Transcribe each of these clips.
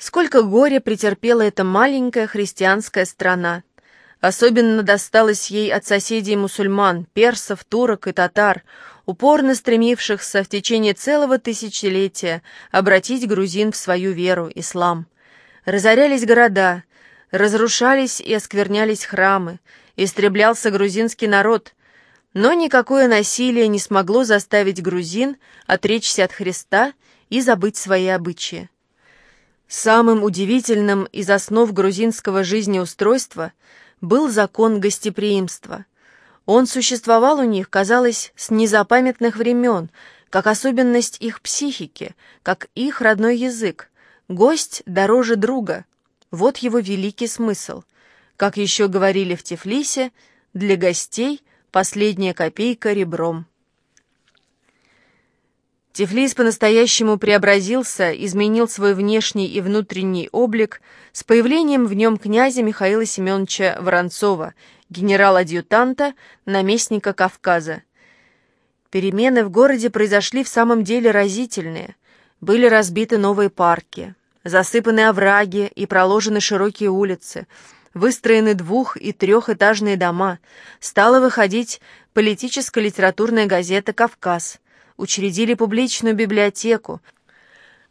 Сколько горя претерпела эта маленькая христианская страна. Особенно досталось ей от соседей мусульман, персов, турок и татар, упорно стремившихся в течение целого тысячелетия обратить грузин в свою веру, ислам. Разорялись города, разрушались и осквернялись храмы, истреблялся грузинский народ, но никакое насилие не смогло заставить грузин отречься от Христа и забыть свои обычаи. Самым удивительным из основ грузинского жизнеустройства был закон гостеприимства. Он существовал у них, казалось, с незапамятных времен, как особенность их психики, как их родной язык. Гость дороже друга. Вот его великий смысл. Как еще говорили в Тифлисе, для гостей последняя копейка ребром. Тифлис по-настоящему преобразился, изменил свой внешний и внутренний облик с появлением в нем князя Михаила Семеновича Воронцова, генерал-адъютанта, наместника Кавказа. Перемены в городе произошли в самом деле разительные. Были разбиты новые парки, засыпаны овраги и проложены широкие улицы, выстроены двух- и трехэтажные дома, стала выходить политическо-литературная газета «Кавказ», учредили публичную библиотеку,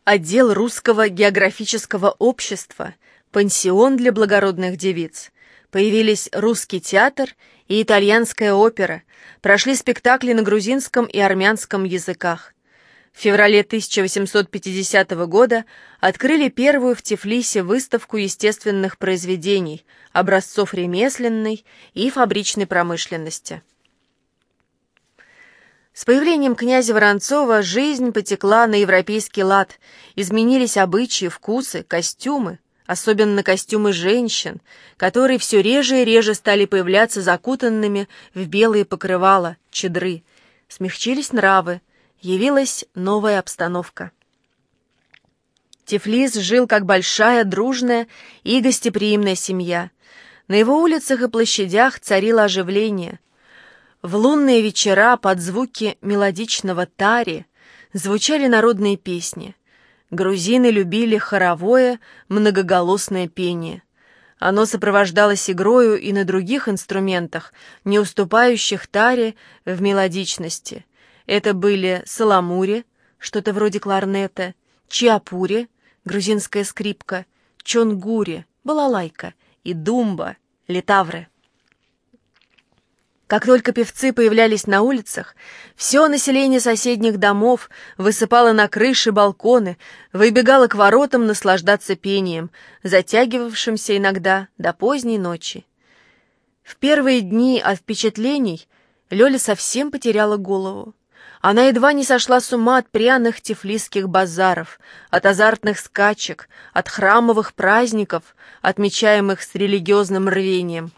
отдел русского географического общества, пансион для благородных девиц. Появились русский театр и итальянская опера, прошли спектакли на грузинском и армянском языках. В феврале 1850 года открыли первую в Тифлисе выставку естественных произведений, образцов ремесленной и фабричной промышленности. С появлением князя Воронцова жизнь потекла на европейский лад, изменились обычаи, вкусы, костюмы, особенно костюмы женщин, которые все реже и реже стали появляться закутанными в белые покрывала, чедры. Смягчились нравы, явилась новая обстановка. Тифлис жил как большая, дружная и гостеприимная семья. На его улицах и площадях царило оживление – в лунные вечера под звуки мелодичного тари звучали народные песни. Грузины любили хоровое, многоголосное пение. Оно сопровождалось игрою и на других инструментах, не уступающих таре в мелодичности. Это были саламури, что-то вроде кларнета, чиапури, грузинская скрипка, чонгури, балалайка и думба, литавры. Как только певцы появлялись на улицах, все население соседних домов высыпало на крыши, балконы, выбегало к воротам наслаждаться пением, затягивавшимся иногда до поздней ночи. В первые дни от впечатлений Лёля совсем потеряла голову. Она едва не сошла с ума от пряных тифлисских базаров, от азартных скачек, от храмовых праздников, отмечаемых с религиозным рвением.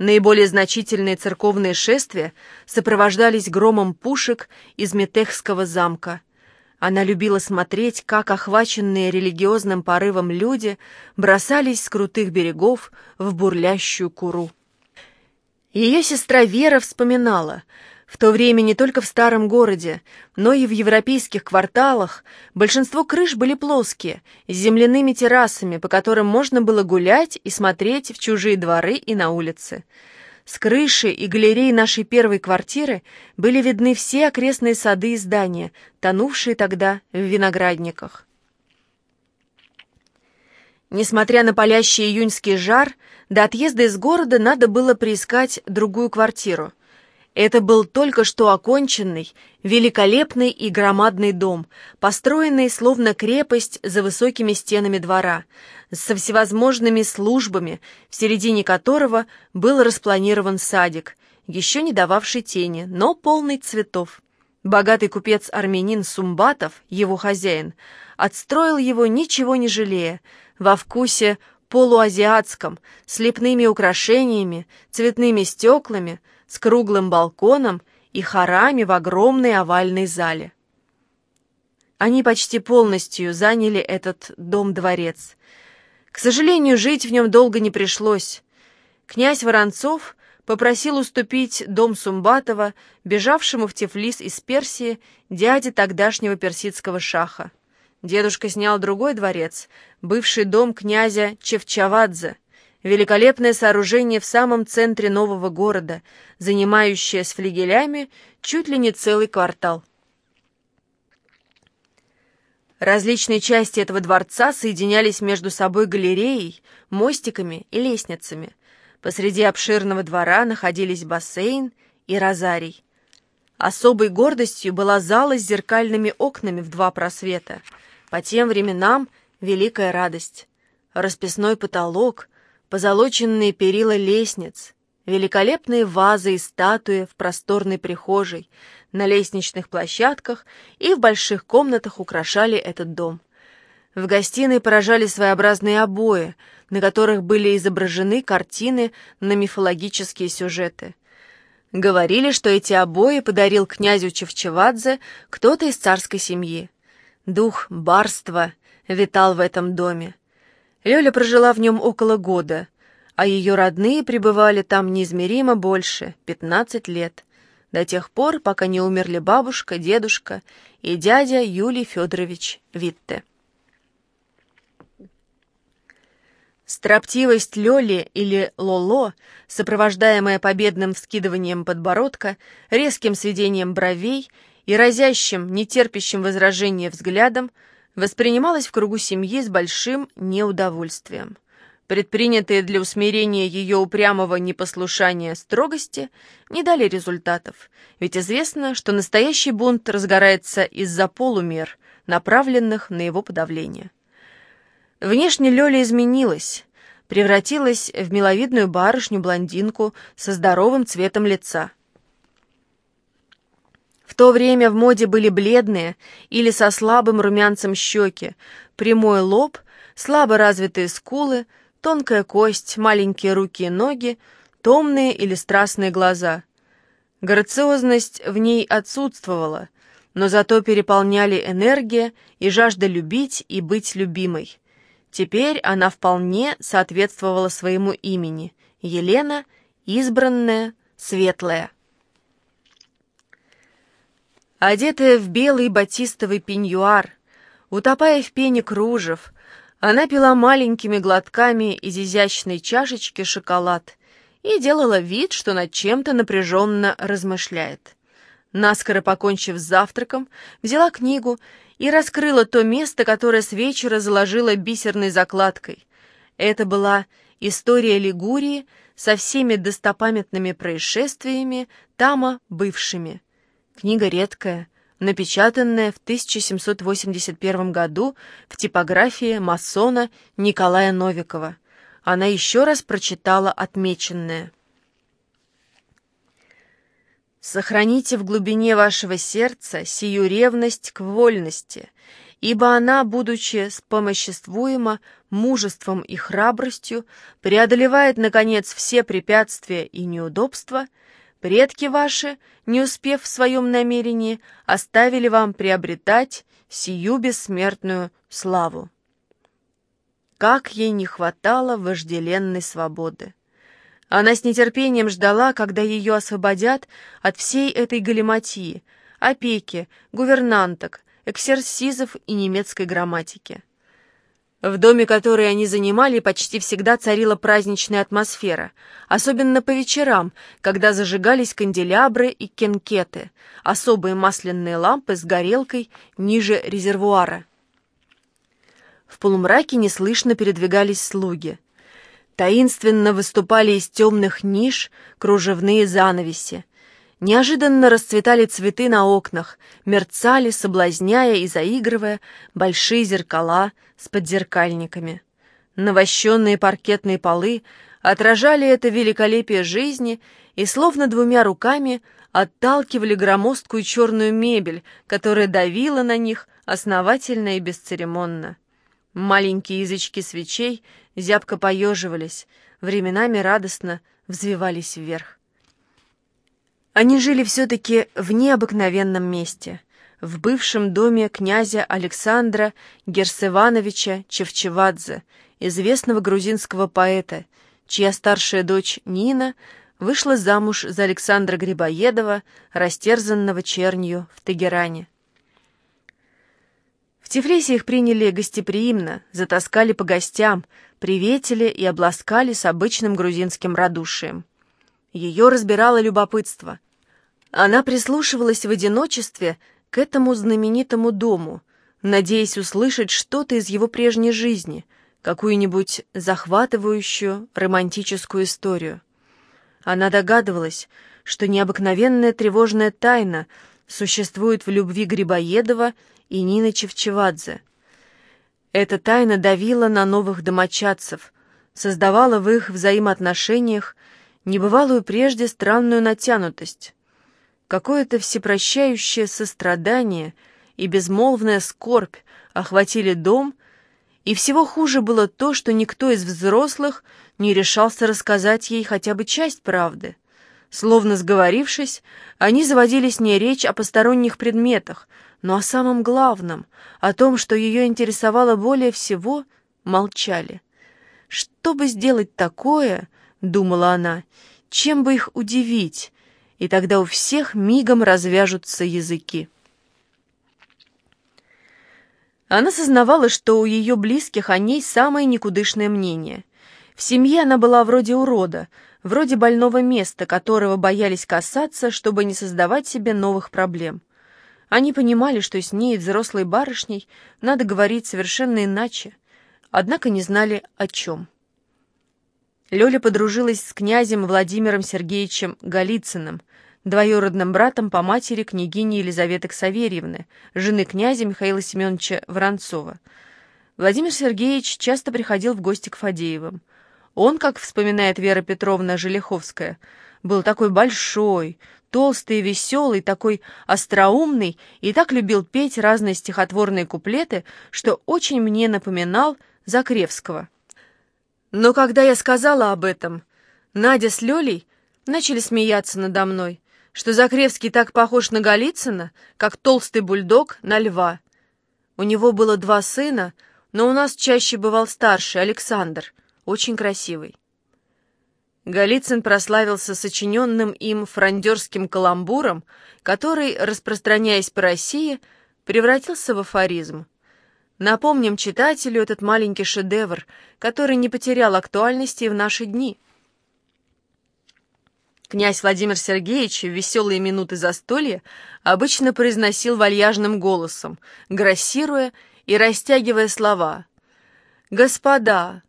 Наиболее значительные церковные шествия сопровождались громом пушек из Метехского замка. Она любила смотреть, как охваченные религиозным порывом люди бросались с крутых берегов в бурлящую куру. Ее сестра Вера вспоминала — в то время не только в старом городе, но и в европейских кварталах большинство крыш были плоские, с земляными террасами, по которым можно было гулять и смотреть в чужие дворы и на улицы. С крыши и галереи нашей первой квартиры были видны все окрестные сады и здания, тонувшие тогда в виноградниках. Несмотря на палящий июньский жар, до отъезда из города надо было приискать другую квартиру — это был только что оконченный, великолепный и громадный дом, построенный словно крепость за высокими стенами двора, со всевозможными службами, в середине которого был распланирован садик, еще не дававший тени, но полный цветов. Богатый купец-армянин Сумбатов, его хозяин, отстроил его ничего не жалея, во вкусе полуазиатском, с лепными украшениями, цветными стеклами, с круглым балконом и хорами в огромной овальной зале. Они почти полностью заняли этот дом-дворец. К сожалению, жить в нем долго не пришлось. Князь Воронцов попросил уступить дом Сумбатова, бежавшему в Тифлис из Персии, дяде тогдашнего персидского шаха. Дедушка снял другой дворец, бывший дом князя Чевчавадзе, великолепное сооружение в самом центре нового города, занимающее с флигелями чуть ли не целый квартал. Различные части этого дворца соединялись между собой галереей, мостиками и лестницами. Посреди обширного двора находились бассейн и розарий. Особой гордостью была зала с зеркальными окнами в два просвета. По тем временам великая радость. Расписной потолок, позолоченные перила лестниц, великолепные вазы и статуи в просторной прихожей, на лестничных площадках и в больших комнатах украшали этот дом. В гостиной поражали своеобразные обои, на которых были изображены картины на мифологические сюжеты. Говорили, что эти обои подарил князю Чевчевадзе кто-то из царской семьи. Дух барства витал в этом доме. Лёля прожила в нем около года, а ее родные пребывали там неизмеримо больше, 15 лет, до тех пор, пока не умерли бабушка, дедушка и дядя Юлий Федорович Витте. Строптивость Лёли или Лоло, сопровождаемая победным вскидыванием подбородка, резким сведением бровей и разящим, нетерпящим возражения взглядом, воспринималась в кругу семьи с большим неудовольствием. Предпринятые для усмирения ее упрямого непослушания строгости не дали результатов, ведь известно, что настоящий бунт разгорается из-за полумер, направленных на его подавление. Внешне Лёля изменилась, превратилась в миловидную барышню-блондинку со здоровым цветом лица. В то время в моде были бледные или со слабым румянцем щеки, прямой лоб, слабо развитые скулы, тонкая кость, маленькие руки и ноги, томные или страстные глаза. Грациозность в ней отсутствовала, но зато переполняли энергия и жажда любить и быть любимой. Теперь она вполне соответствовала своему имени — Елена, избранная, светлая. Одетая в белый батистовый пеньюар, утопая в пене кружев, она пила маленькими глотками из изящной чашечки шоколад и делала вид, что над чем-то напряженно размышляет. Наскоро покончив с завтраком, взяла книгу и раскрыла то место, которое с вечера заложила бисерной закладкой. Это была история Лигурии со всеми достопамятными происшествиями, тама бывшими. Книга редкая, напечатанная в 1781 году в типографии масона Николая Новикова. Она еще раз прочитала отмеченное. Сохраните в глубине вашего сердца сию ревность к вольности, ибо она, будучи спомоществуема мужеством и храбростью, преодолевает, наконец, все препятствия и неудобства, предки ваши, не успев в своем намерении, оставили вам приобретать сию бессмертную славу. Как ей не хватало вожделенной свободы! Она с нетерпением ждала, когда ее освободят от всей этой галиматии, опеки, гувернанток, эксерсизов и немецкой грамматики. В доме, который они занимали, почти всегда царила праздничная атмосфера, особенно по вечерам, когда зажигались канделябры и кенкеты, особые масляные лампы с горелкой ниже резервуара. В полумраке неслышно передвигались слуги — Таинственно выступали из темных ниш кружевные занавеси. Неожиданно расцветали цветы на окнах, мерцали, соблазняя и заигрывая, большие зеркала с подзеркальниками. Навощенные паркетные полы отражали это великолепие жизни и словно двумя руками отталкивали громоздкую черную мебель, которая давила на них основательно и бесцеремонно. Маленькие язычки свечей зябко поеживались, временами радостно взвивались вверх. Они жили все-таки в необыкновенном месте, в бывшем доме князя Александра Герсевановича Чевчевадзе, известного грузинского поэта, чья старшая дочь Нина вышла замуж за Александра Грибоедова, растерзанного чернью в Тегеране Тифлисе их приняли гостеприимно, затаскали по гостям, приветили и обласкали с обычным грузинским радушием. Ее разбирало любопытство. Она прислушивалась в одиночестве к этому знаменитому дому, надеясь услышать что-то из его прежней жизни, какую-нибудь захватывающую романтическую историю. Она догадывалась, что необыкновенная тревожная тайна существует в любви Грибоедова и Нины Чевчевадзе. Эта тайна давила на новых домочадцев, создавала в их взаимоотношениях небывалую прежде странную натянутость. Какое-то всепрощающее сострадание и безмолвная скорбь охватили дом, и всего хуже было то, что никто из взрослых не решался рассказать ей хотя бы часть правды. Словно сговорившись, они заводили с ней речь о посторонних предметах, но о самом главном, о том, что ее интересовало более всего, молчали. Что бы сделать такое, думала она, чем бы их удивить, и тогда у всех мигом развяжутся языки. Она сознавала, что у ее близких о ней самое никудышное мнение. В семье она была вроде урода, вроде больного места, которого боялись касаться, чтобы не создавать себе новых проблем. Они понимали, что с ней, взрослой барышней, надо говорить совершенно иначе, однако не знали о чем. Лёля подружилась с князем Владимиром Сергеевичем Голицыным, двоюродным братом по матери княгини Елизаветы Ксаверьевны, жены князя Михаила Семеновича Воронцова. Владимир Сергеевич часто приходил в гости к Фадеевым. Он, как вспоминает Вера Петровна Желеховская, был такой большой, толстый и веселый, такой остроумный и так любил петь разные стихотворные куплеты, что очень мне напоминал Закревского. Но когда я сказала об этом, Надя с Лёлей начали смеяться надо мной, что Закревский так похож на Голицына, как толстый бульдог на льва. У него было два сына, но у нас чаще бывал старший, Александр, очень красивый. Голицын прославился сочиненным им фрондерским каламбуром, который, распространяясь по России, превратился в афоризм. Напомним читателю этот маленький шедевр, который не потерял актуальности в наши дни. Князь Владимир Сергеевич в веселые минуты застолья обычно произносил вальяжным голосом, грассируя и растягивая слова. «Господа,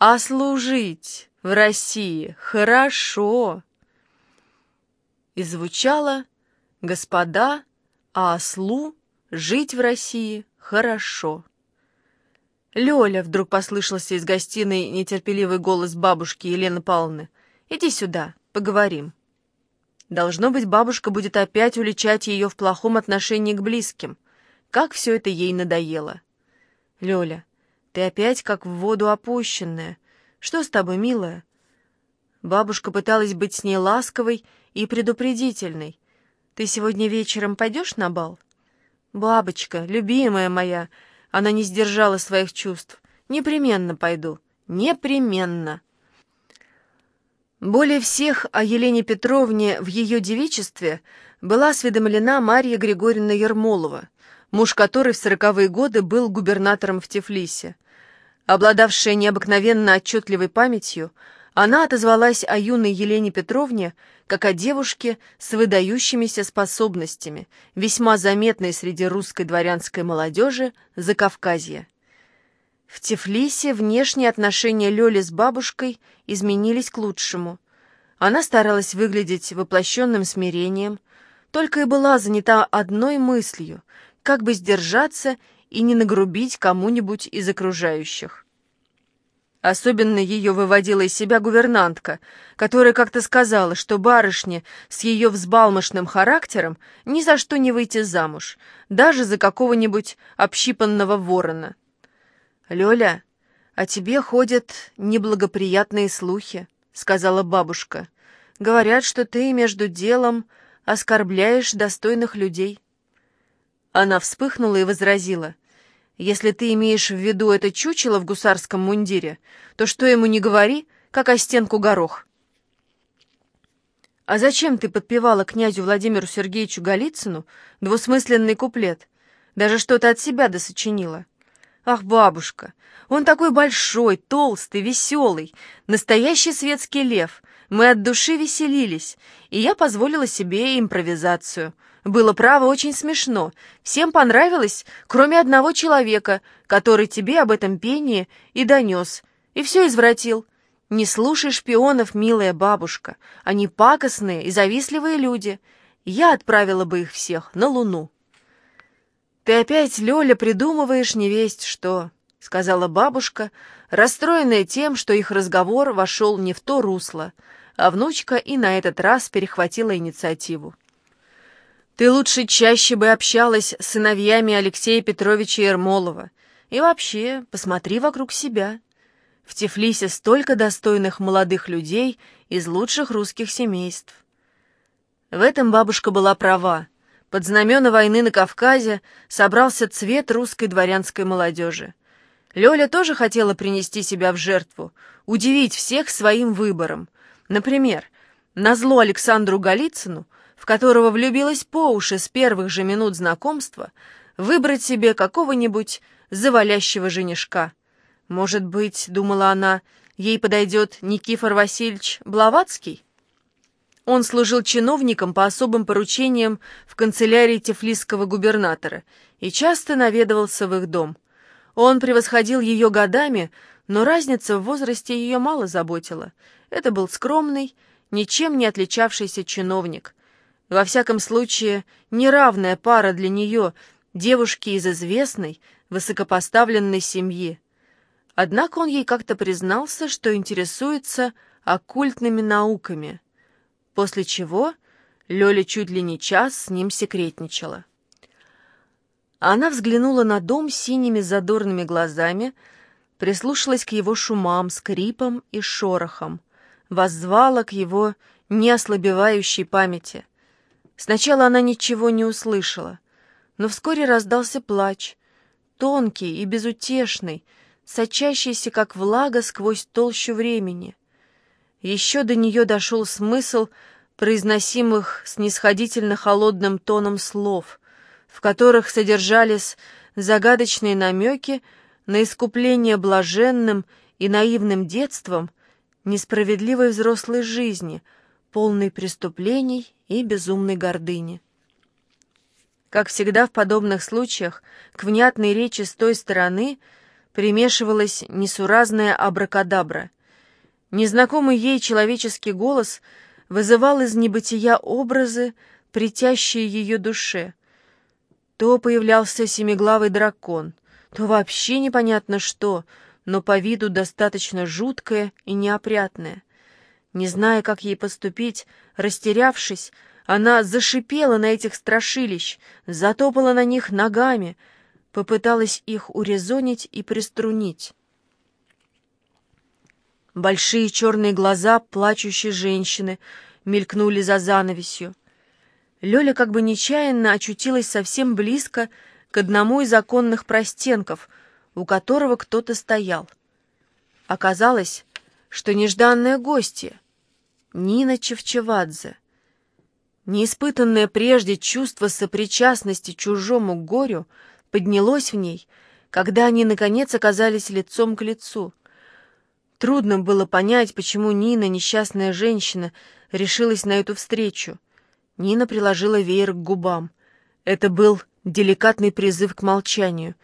а служить в России хорошо!» И звучало «Господа, а ослу жить в России хорошо!» «Лёля!» — вдруг послышался из гостиной нетерпеливый голос бабушки Елены Павловны. «Иди сюда, поговорим». Должно быть, бабушка будет опять уличать ее в плохом отношении к близким. Как все это ей надоело. «Лёля, ты опять как в воду опущенная. Что с тобой, милая?» Бабушка пыталась быть с ней ласковой и предупредительной. «Ты сегодня вечером пойдешь на бал?» «Бабочка, любимая моя!» Она не сдержала своих чувств. «Непременно пойду. Непременно!» Более всех о Елене Петровне в ее девичестве была осведомлена Марья Григорьевна Ермолова, муж которой в сороковые годы был губернатором в Тифлисе. Обладавшая необыкновенно отчетливой памятью, она отозвалась о юной Елене Петровне как о девушке с выдающимися способностями, весьма заметной среди русской дворянской молодежи Закавказья. В Тифлисе внешние отношения Лёли с бабушкой изменились к лучшему. Она старалась выглядеть воплощенным смирением, только и была занята одной мыслью — как бы сдержаться и не нагрубить кому-нибудь из окружающих. Особенно ее выводила из себя гувернантка, которая как-то сказала, что барышне с ее взбалмошным характером ни за что не выйти замуж, даже за какого-нибудь общипанного ворона. «Лёля, о тебе ходят неблагоприятные слухи», — сказала бабушка. «Говорят, что ты между делом оскорбляешь достойных людей». Она вспыхнула и возразила. «Если ты имеешь в виду это чучело в гусарском мундире, то что ему не говори, как о стенку горох». «А зачем ты подпевала князю Владимиру Сергеевичу Голицыну двусмысленный куплет? Даже что-то от себя досочинила. Ах, бабушка, он такой большой, толстый, веселый, настоящий светский лев. Мы от души веселились, и я позволила себе импровизацию. Было, право, очень смешно. Всем понравилось, кроме одного человека, который тебе об этом пении и донес, и все извратил. Не слушай шпионов, милая бабушка. Они пакостные и завистливые люди. Я отправила бы их всех на Луну. «Ты опять, Лёля, придумываешь невесть что», — сказала бабушка, расстроенная тем, что их разговор вошел не в то русло, а внучка и на этот раз перехватила инициативу. «Ты лучше чаще бы общалась с сыновьями Алексея Петровича Ермолова. И вообще, посмотри вокруг себя». В Тифлисе столько достойных молодых людей из лучших русских семейств. В этом бабушка была права. Под знамена войны на Кавказе собрался цвет русской дворянской молодежи. Лёля тоже хотела принести себя в жертву, удивить всех своим выбором. Например, назло Александру Голицыну, в которого влюбилась по уши с первых же минут знакомства, выбрать себе какого-нибудь завалящего женишка — может быть, думала она, ей подойдет Никифор Васильевич Блаватский? Он служил чиновником по особым поручениям в канцелярии тефлисского губернатора и часто наведывался в их дом. Он превосходил ее годами, но разница в возрасте ее мало заботила. Это был скромный, ничем не отличавшийся чиновник. Во всяком случае, неравная пара для нее, девушки из известной, высокопоставленной семьи. Однако он ей как-то признался, что интересуется оккультными науками, после чего Лёля чуть ли не час с ним секретничала. Она взглянула на дом синими задорными глазами, прислушалась к его шумам, скрипам и шорохам, воззвала к его неослабевающей памяти. Сначала она ничего не услышала, но вскоре раздался плач, тонкий и безутешный, сочащийся, как влага, сквозь толщу времени. Еще до нее дошел смысл произносимых снисходительно холодным тоном слов, в которых содержались загадочные намеки на искупление блаженным и наивным детством несправедливой взрослой жизни, полной преступлений и безумной гордыни. Как всегда в подобных случаях, к внятной речи с той стороны — примешивалась несуразная абракадабра. Незнакомый ей человеческий голос вызывал из небытия образы, притящие ее душе. То появлялся семиглавый дракон, то вообще непонятно что, но по виду достаточно жуткое и неопрятное. Не зная, как ей поступить, растерявшись, она зашипела на этих страшилищ, затопала на них ногами — попыталась их урезонить и приструнить. Большие черные глаза плачущей женщины мелькнули за занавесью. Лёля как бы нечаянно очутилась совсем близко к одному из законных простенков, у которого кто-то стоял. Оказалось, что нежданная гостья — Нина Чевчевадзе. Неиспытанное прежде чувство сопричастности чужому горю — поднялось в ней, когда они, наконец, оказались лицом к лицу. Трудно было понять, почему Нина, несчастная женщина, решилась на эту встречу. Нина приложила веер к губам. Это был деликатный призыв к молчанию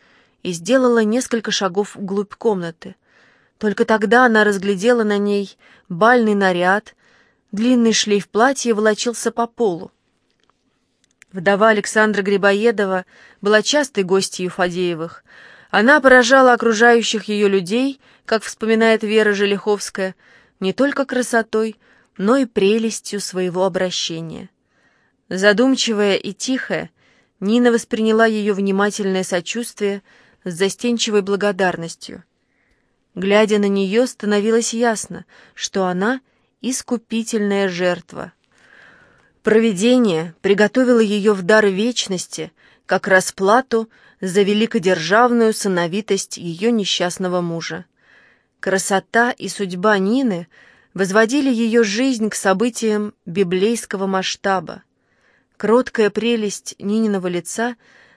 и сделала несколько шагов вглубь комнаты. Только тогда она разглядела на ней бальный наряд, длинный шлейф платья волочился по полу. Вдова Александра Грибоедова была частой гостьей Фадеевых. Она поражала окружающих ее людей, как вспоминает Вера Желиховская, не только красотой, но и прелестью своего обращения. Задумчивая и тихая, Нина восприняла ее внимательное сочувствие с застенчивой благодарностью. Глядя на нее, становилось ясно, что она — искупительная жертва — Провидение приготовило ее в дар вечности, как расплату за великодержавную сыновитость ее несчастного мужа. Красота и судьба Нины возводили ее жизнь к событиям библейского масштаба. Кроткая прелесть Нининого лица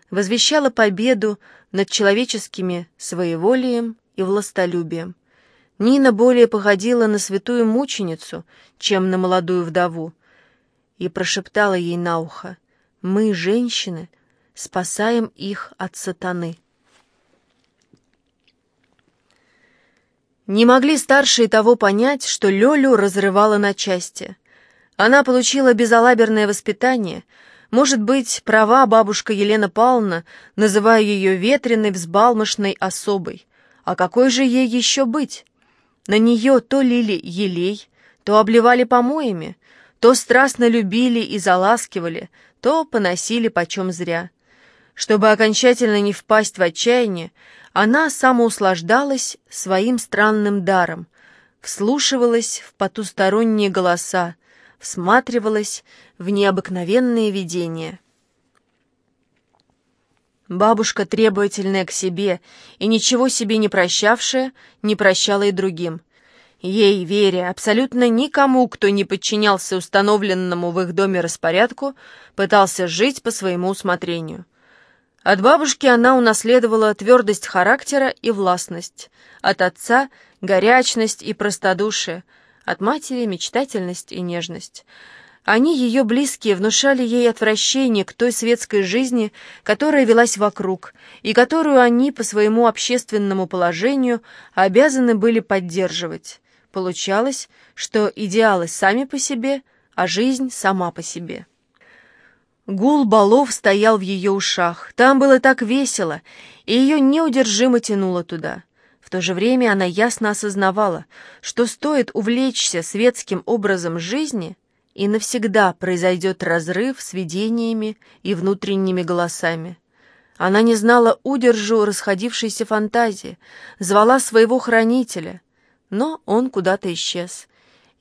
возвещала победу над человеческими своеволием и властолюбием. Нина более походила на святую мученицу, чем на молодую вдову, и прошептала ей на ухо, «Мы, женщины, спасаем их от сатаны». Не могли старшие того понять, что Лёлю разрывало на части. Она получила безалаберное воспитание. Может быть, права бабушка Елена Павловна, называя ее ветреной, взбалмошной особой. А какой же ей еще быть? На нее то лили елей, то обливали помоями, то страстно любили и заласкивали, то поносили почем зря. Чтобы окончательно не впасть в отчаяние, она самоуслаждалась своим странным даром, вслушивалась в потусторонние голоса, всматривалась в необыкновенные видения. Бабушка, требовательная к себе и ничего себе не прощавшая, не прощала и другим. Ей, Вере, абсолютно никому, кто не подчинялся установленному в их доме распорядку, пытался жить по своему усмотрению — от бабушки она унаследовала твердость характера и властность, от отца — горячность и простодушие, от матери — мечтательность и нежность. Они, ее близкие, внушали ей отвращение к той светской жизни, которая велась вокруг, и которую они по своему общественному положению обязаны были поддерживать. Получалось, что идеалы сами по себе, а жизнь сама по себе. Гул балов стоял в ее ушах. Там было так весело, и ее неудержимо тянуло туда. В то же время она ясно осознавала, что стоит увлечься светским образом жизни, и навсегда произойдет разрыв с видениями и внутренними голосами. Она не знала удержу расходившейся фантазии, звала своего хранителя, но он куда-то исчез.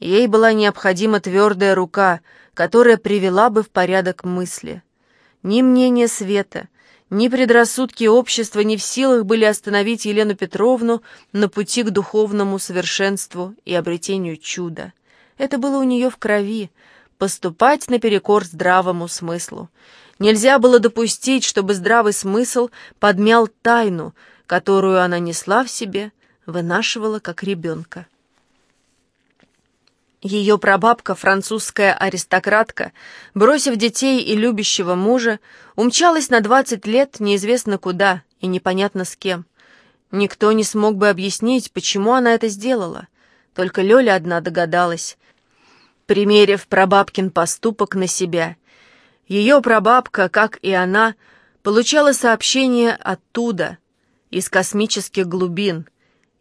Ей была необходима твердая рука — которая привела бы в порядок мысли. Ни мнение света, ни предрассудки общества не в силах были остановить Елену Петровну на пути к духовному совершенству и обретению чуда. Это было у нее в крови — поступать наперекор здравому смыслу. Нельзя было допустить, чтобы здравый смысл подмял тайну, которую она несла в себе, вынашивала как ребенка. Ее прабабка, французская аристократка, бросив детей и любящего мужа, умчалась на двадцать лет неизвестно куда и непонятно с кем. Никто не смог бы объяснить, почему она это сделала. Только Лёля одна догадалась, примерив прабабкин поступок на себя. Ее прабабка, как и она, получала сообщения оттуда, из космических глубин,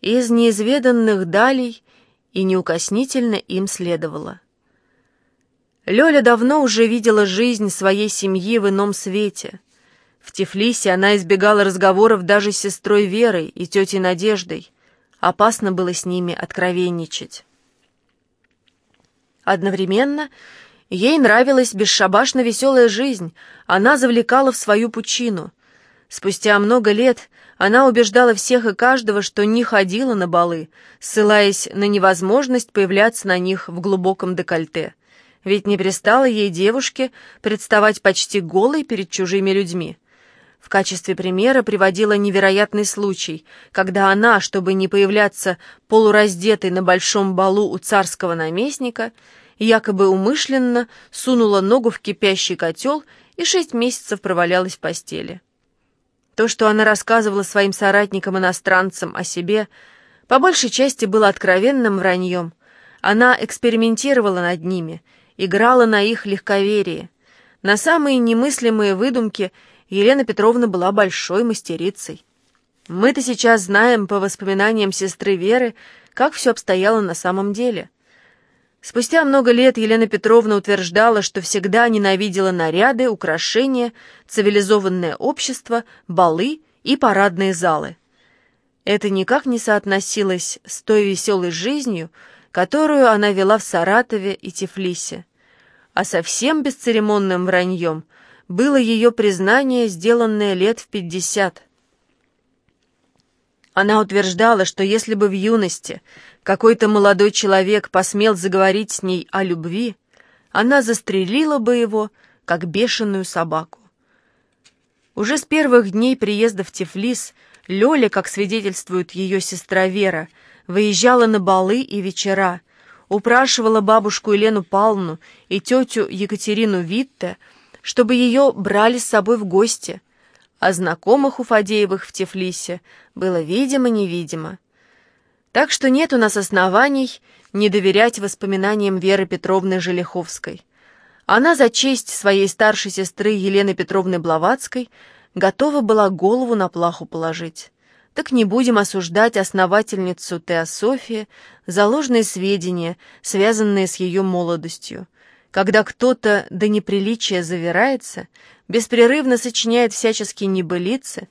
из неизведанных далей и неукоснительно им следовала. Лёля давно уже видела жизнь своей семьи в ином свете. В Тифлисе она избегала разговоров даже с сестрой Верой и тетей Надеждой. Опасно было с ними откровенничать. Одновременно ей нравилась бесшабашно веселая жизнь, она завлекала в свою пучину. Спустя много лет она убеждала всех и каждого, что не ходила на балы, ссылаясь на невозможность появляться на них в глубоком декольте. Ведь не пристало ей девушке представать почти голой перед чужими людьми. В качестве примера приводила невероятный случай, когда она, чтобы не появляться полураздетой на большом балу у царского наместника, якобы умышленно сунула ногу в кипящий котел и шесть месяцев провалялась в постели. То, что она рассказывала своим соратникам-иностранцам о себе, по большей части было откровенным враньем. Она экспериментировала над ними, играла на их легковерие. На самые немыслимые выдумки Елена Петровна была большой мастерицей. Мы-то сейчас знаем по воспоминаниям сестры Веры, как все обстояло на самом деле. Спустя много лет Елена Петровна утверждала, что всегда ненавидела наряды, украшения, цивилизованное общество, балы и парадные залы. Это никак не соотносилось с той веселой жизнью, которую она вела в Саратове и Тифлисе. А совсем бесцеремонным враньем было ее признание, сделанное лет в пятьдесят. Она утверждала, что если бы в юности какой-то молодой человек посмел заговорить с ней о любви, она застрелила бы его, как бешеную собаку. Уже с первых дней приезда в Тифлис Лёля, как свидетельствует ее сестра Вера, выезжала на балы и вечера, упрашивала бабушку Елену Павловну и тетю Екатерину Витте, чтобы ее брали с собой в гости, а знакомых у Фадеевых в Тифлисе было видимо-невидимо. Так что нет у нас оснований не доверять воспоминаниям Веры Петровны Желеховской. Она за честь своей старшей сестры Елены Петровны Блаватской готова была голову на плаху положить. Так не будем осуждать основательницу Теософии за ложные сведения, связанные с ее молодостью. Когда кто-то до неприличия завирается, беспрерывно сочиняет всяческие небылицы,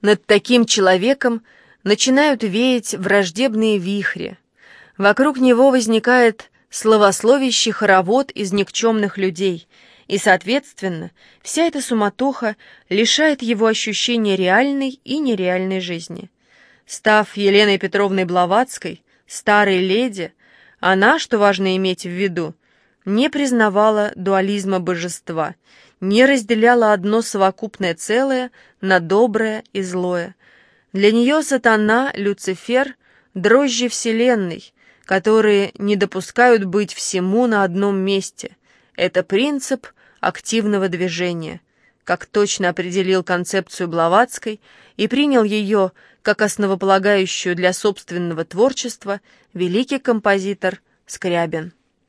над таким человеком начинают веять враждебные вихри. Вокруг него возникает словословящий хоровод из никчемных людей — и, соответственно, вся эта суматоха лишает его ощущения реальной и нереальной жизни. Став Еленой Петровной Блаватской, старой леди, она, что важно иметь в виду, не признавала дуализма божества, не разделяла одно совокупное целое на доброе и злое. Для нее сатана, Люцифер, дрожжи вселенной, которые не допускают быть всему на одном месте. Это принцип, активного движения, как точно определил концепцию Блаватской и принял ее как основополагающую для собственного творчества великий композитор Скрябин.